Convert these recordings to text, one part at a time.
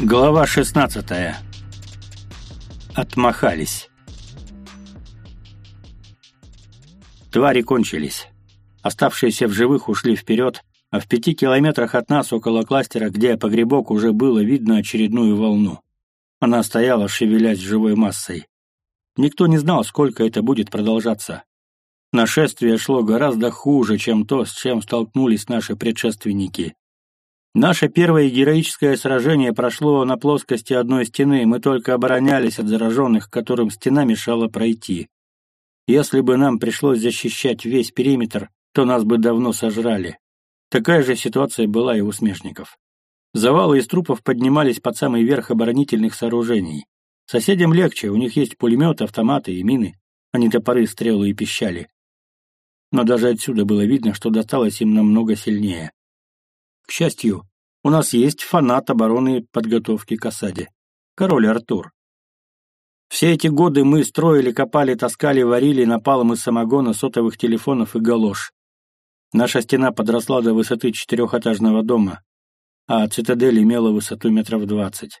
Глава 16. Отмахались. Твари кончились. Оставшиеся в живых ушли вперед, а в пяти километрах от нас, около кластера, где погребок, уже было видно очередную волну. Она стояла, шевелясь живой массой. Никто не знал, сколько это будет продолжаться. Нашествие шло гораздо хуже, чем то, с чем столкнулись наши предшественники. Наше первое героическое сражение прошло на плоскости одной стены, мы только оборонялись от зараженных, которым стена мешала пройти. Если бы нам пришлось защищать весь периметр, то нас бы давно сожрали. Такая же ситуация была и у смежников. Завалы из трупов поднимались под самый верх оборонительных сооружений. Соседям легче, у них есть пулеметы, автоматы и мины, а не топоры, стрелы и пищали. Но даже отсюда было видно, что досталось им намного сильнее. К счастью, у нас есть фанат обороны и подготовки к осаде. Король Артур. Все эти годы мы строили, копали, таскали, варили напалом из самогона, сотовых телефонов и галош. Наша стена подросла до высоты четырехэтажного дома, а цитадель имела высоту метров двадцать.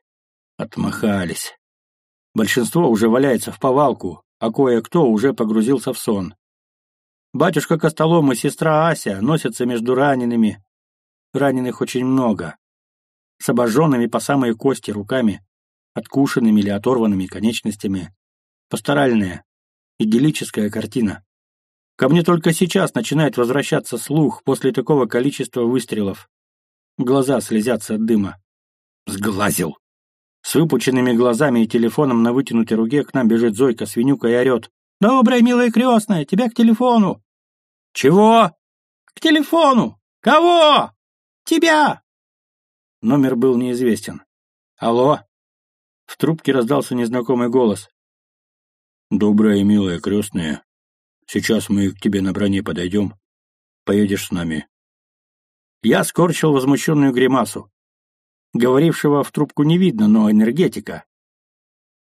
Отмахались. Большинство уже валяется в повалку, а кое-кто уже погрузился в сон. Батюшка Костолом и сестра Ася носятся между ранеными, Раненых очень много. С обожженными по самые кости руками, откушенными или оторванными конечностями. Пасторальная, идиллическая картина. Ко мне только сейчас начинает возвращаться слух после такого количества выстрелов. Глаза слезятся от дыма. Сглазил. С выпученными глазами и телефоном на вытянутой руке к нам бежит Зойка, свинюка и орет. «Добрая, милая крестная, тебя к телефону!» «Чего?» «К телефону! Кого?» Тебя!» Номер был неизвестен. «Алло?» В трубке раздался незнакомый голос. «Добрая и милая крестная, сейчас мы к тебе на броне подойдем. Поедешь с нами». Я скорчил возмущенную гримасу. Говорившего в трубку не видно, но энергетика.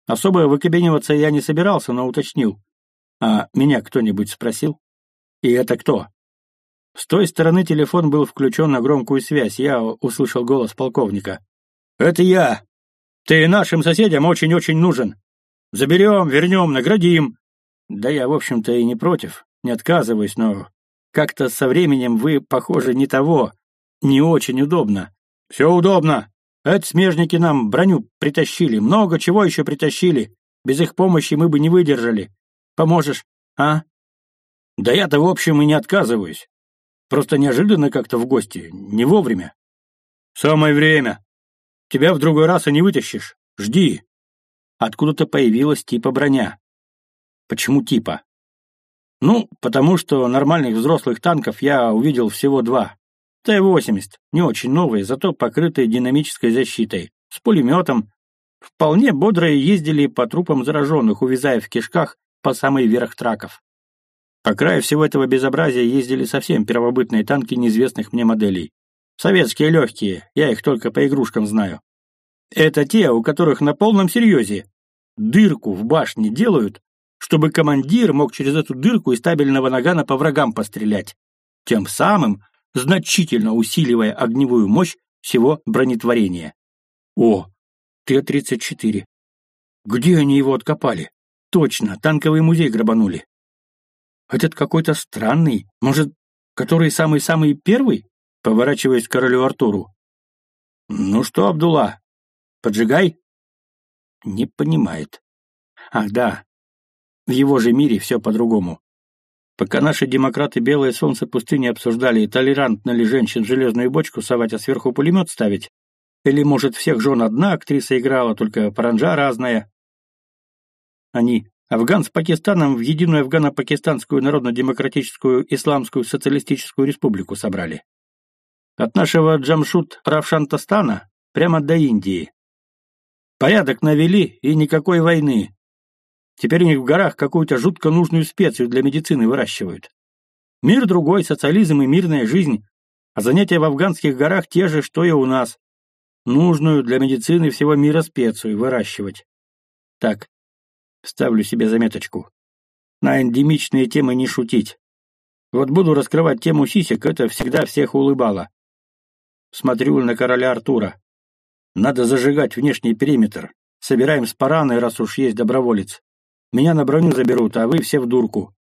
Особо выкабениваться я не собирался, но уточнил. А меня кто-нибудь спросил? И это кто? С той стороны телефон был включен на громкую связь. Я услышал голос полковника. «Это я. Ты нашим соседям очень-очень нужен. Заберем, вернем, наградим». Да я, в общем-то, и не против, не отказываюсь, но как-то со временем вы, похоже, не того. Не очень удобно. Все удобно. Это смежники нам броню притащили, много чего еще притащили. Без их помощи мы бы не выдержали. Поможешь, а? Да я-то, в общем, и не отказываюсь. Просто неожиданно как-то в гости, не вовремя. Самое время. Тебя в другой раз и не вытащишь. Жди. Откуда-то появилась типа броня. Почему типа? Ну, потому что нормальных взрослых танков я увидел всего два. Т-80, не очень новые, зато покрытые динамической защитой, с пулеметом. Вполне бодрые ездили по трупам зараженных, увязая в кишках по самый верх траков. По краю всего этого безобразия ездили совсем первобытные танки неизвестных мне моделей. Советские легкие, я их только по игрушкам знаю. Это те, у которых на полном серьезе дырку в башне делают, чтобы командир мог через эту дырку из стабильного нагана по врагам пострелять, тем самым значительно усиливая огневую мощь всего бронетворения. О, Т-34. Где они его откопали? Точно, танковый музей грабанули. Этот какой-то странный, может, который самый-самый первый?» Поворачиваясь к королю Артуру. «Ну что, Абдулла, поджигай?» Не понимает. Ах, да, в его же мире все по-другому. Пока наши демократы Белое Солнце пустыни обсуждали, толерантно ли женщин железную бочку совать, а сверху пулемет ставить, или, может, всех жен одна актриса играла, только паранжа разная, они Афган с Пакистаном в единую Афгано-Пакистанскую Народно-Демократическую Исламскую Социалистическую Республику собрали. От нашего Джамшут Равшантастана прямо до Индии. Порядок навели и никакой войны. Теперь у них в горах какую-то жутко нужную специю для медицины выращивают. Мир другой, социализм и мирная жизнь, а занятия в афганских горах те же, что и у нас. Нужную для медицины всего мира специю выращивать. Так, Ставлю себе заметочку. На эндемичные темы не шутить. Вот буду раскрывать тему сисек, это всегда всех улыбало. Смотрю на короля Артура. Надо зажигать внешний периметр. Собираем спараны, раз уж есть доброволец. Меня на броню заберут, а вы все в дурку.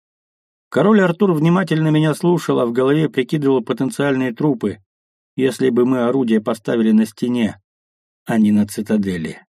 Король Артур внимательно меня слушал, а в голове прикидывал потенциальные трупы, если бы мы орудие поставили на стене, а не на цитадели.